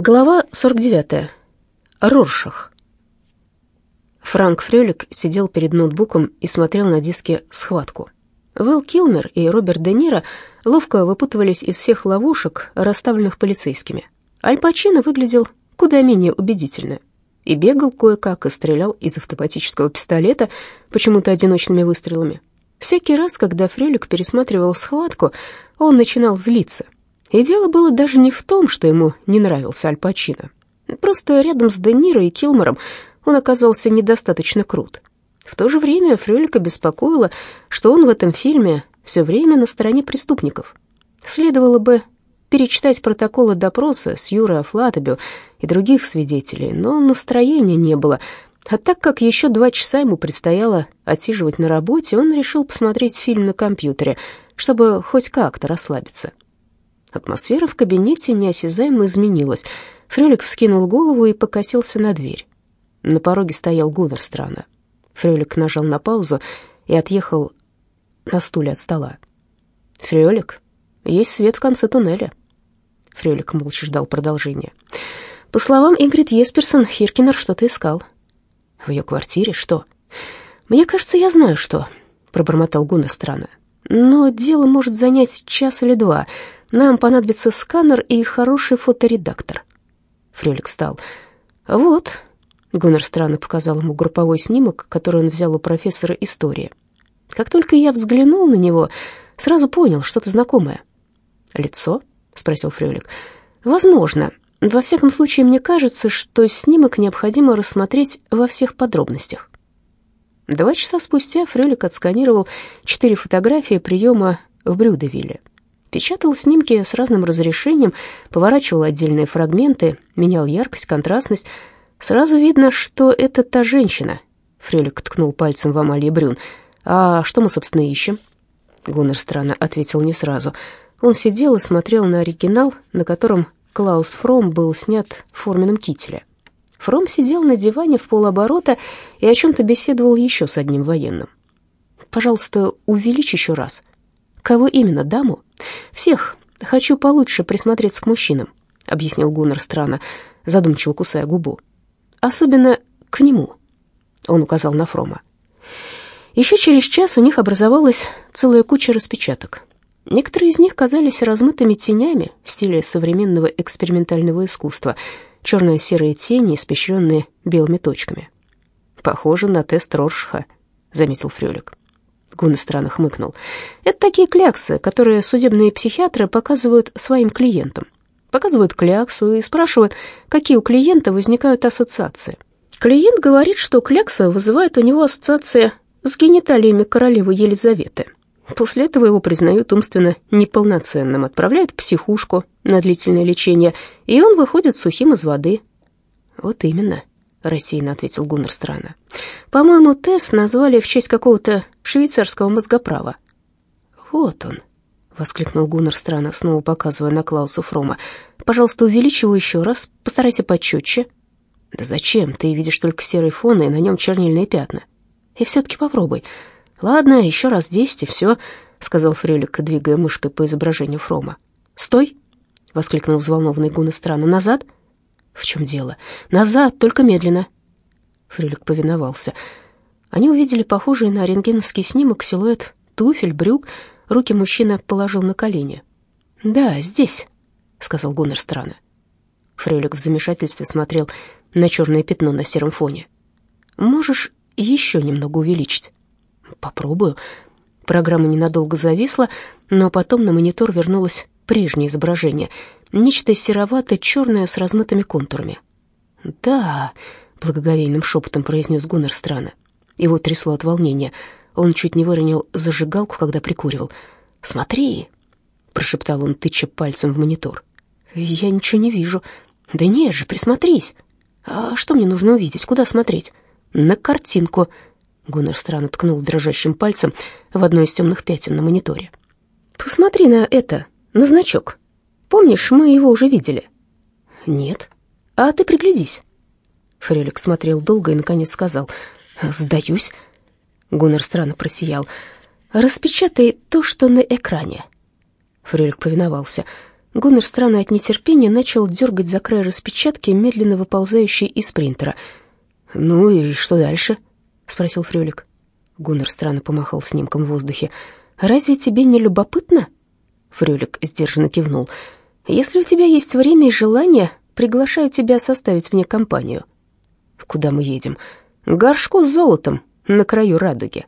Глава 49. Роршах. Франк Фрёлик сидел перед ноутбуком и смотрел на диске «Схватку». Вэл Килмер и Роберт Де Ниро ловко выпутывались из всех ловушек, расставленных полицейскими. Аль Пачино выглядел куда менее убедительно. И бегал кое-как, и стрелял из автоматического пистолета, почему-то одиночными выстрелами. Всякий раз, когда Фрёлик пересматривал «Схватку», он начинал злиться — и дело было даже не в том, что ему не нравился Аль Пачино. Просто рядом с Де Ниро и Килмором он оказался недостаточно крут. В то же время Фрёлика беспокоило, что он в этом фильме все время на стороне преступников. Следовало бы перечитать протоколы допроса с Юрой Афлатобио и других свидетелей, но настроения не было. А так как еще два часа ему предстояло отсиживать на работе, он решил посмотреть фильм на компьютере, чтобы хоть как-то расслабиться. Атмосфера в кабинете неосязаемо изменилась. Фрелик вскинул голову и покосился на дверь. На пороге стоял Гуннер Страна. Фрелик нажал на паузу и отъехал на стуле от стола. «Фрелик, есть свет в конце туннеля». Фрелик молча ждал продолжения. «По словам Ингрид Есперсон, Хиркинер что-то искал». «В ее квартире? Что?» «Мне кажется, я знаю, что», — пробормотал Гуннер Страна. «Но дело может занять час или два». Нам понадобится сканер и хороший фоторедактор. Фрелик встал. Вот. Гуннер странно показал ему групповой снимок, который он взял у профессора истории. Как только я взглянул на него, сразу понял, что-то знакомое. «Лицо?» — спросил Фрелик. «Возможно. Во всяком случае, мне кажется, что снимок необходимо рассмотреть во всех подробностях». Два часа спустя Фрелик отсканировал четыре фотографии приема в Брюдевилле. Печатал снимки с разным разрешением, поворачивал отдельные фрагменты, менял яркость, контрастность. Сразу видно, что это та женщина. Фрелик ткнул пальцем в Амалии Брюн. «А что мы, собственно, ищем?» Гуннер странно ответил не сразу. Он сидел и смотрел на оригинал, на котором Клаус Фром был снят в форменном кителе. Фром сидел на диване в полоборота и о чем-то беседовал еще с одним военным. «Пожалуйста, увеличь еще раз», «Кого именно, даму?» «Всех. Хочу получше присмотреться к мужчинам», — объяснил Гуннер странно, задумчиво кусая губу. «Особенно к нему», — он указал на Фрома. Еще через час у них образовалась целая куча распечаток. Некоторые из них казались размытыми тенями в стиле современного экспериментального искусства, черно-серые тени, испещренные белыми точками. «Похоже на тест Роршха», — заметил Фрёлик. Гуна странно хмыкнул. «Это такие кляксы, которые судебные психиатры показывают своим клиентам. Показывают кляксу и спрашивают, какие у клиента возникают ассоциации. Клиент говорит, что клякса вызывает у него ассоциации с гениталиями королевы Елизаветы. После этого его признают умственно неполноценным, отправляют в психушку на длительное лечение, и он выходит сухим из воды. Вот именно. — рассеянно ответил Гуннер странно. «По-моему, Тесс назвали в честь какого-то швейцарского мозгоправа». «Вот он», — воскликнул Гуннер странно, снова показывая на Клауса Фрома. «Пожалуйста, увеличь его еще раз, постарайся почетче». «Да зачем? Ты видишь только серый фон, и на нем чернильные пятна». «И все-таки попробуй». «Ладно, еще раз десять, и все», — сказал Фрелик, двигая мышкой по изображению Фрома. «Стой!» — воскликнул взволнованный Гуннер странно. «Назад!» «В чем дело? Назад, только медленно!» Фрюлик повиновался. Они увидели похожий на рентгеновский снимок силуэт туфель, брюк. Руки мужчина положил на колени. «Да, здесь», — сказал Гуннер странно. Фрюлик в замешательстве смотрел на черное пятно на сером фоне. «Можешь еще немного увеличить?» «Попробую». Программа ненадолго зависла, но потом на монитор вернулось прежнее изображение — нечто серовато-черное с размытыми контурами. «Да», — благоговейным шепотом произнес Гуннер странно. Его трясло от волнения. Он чуть не выронил зажигалку, когда прикуривал. «Смотри», — прошептал он, тыча пальцем в монитор. «Я ничего не вижу». «Да нет же, присмотрись». «А что мне нужно увидеть? Куда смотреть?» «На картинку». Гуннер странно ткнул дрожащим пальцем в одно из темных пятен на мониторе. «Посмотри на это, на значок». Помнишь, мы его уже видели?» «Нет». «А ты приглядись». Фрелик смотрел долго и, наконец, сказал «Сдаюсь». Гуннер странно просиял. «Распечатай то, что на экране». Фрелик повиновался. Гуннер, странно от нетерпения, начал дергать за край распечатки, медленно выползающей из принтера. «Ну и что дальше?» — спросил Фрёлик. Гуннер странно помахал снимком в воздухе. «Разве тебе не любопытно?» Фрёлик сдержанно кивнул. «Если у тебя есть время и желание, приглашаю тебя составить мне компанию». «Куда мы едем?» «К горшку с золотом на краю радуги».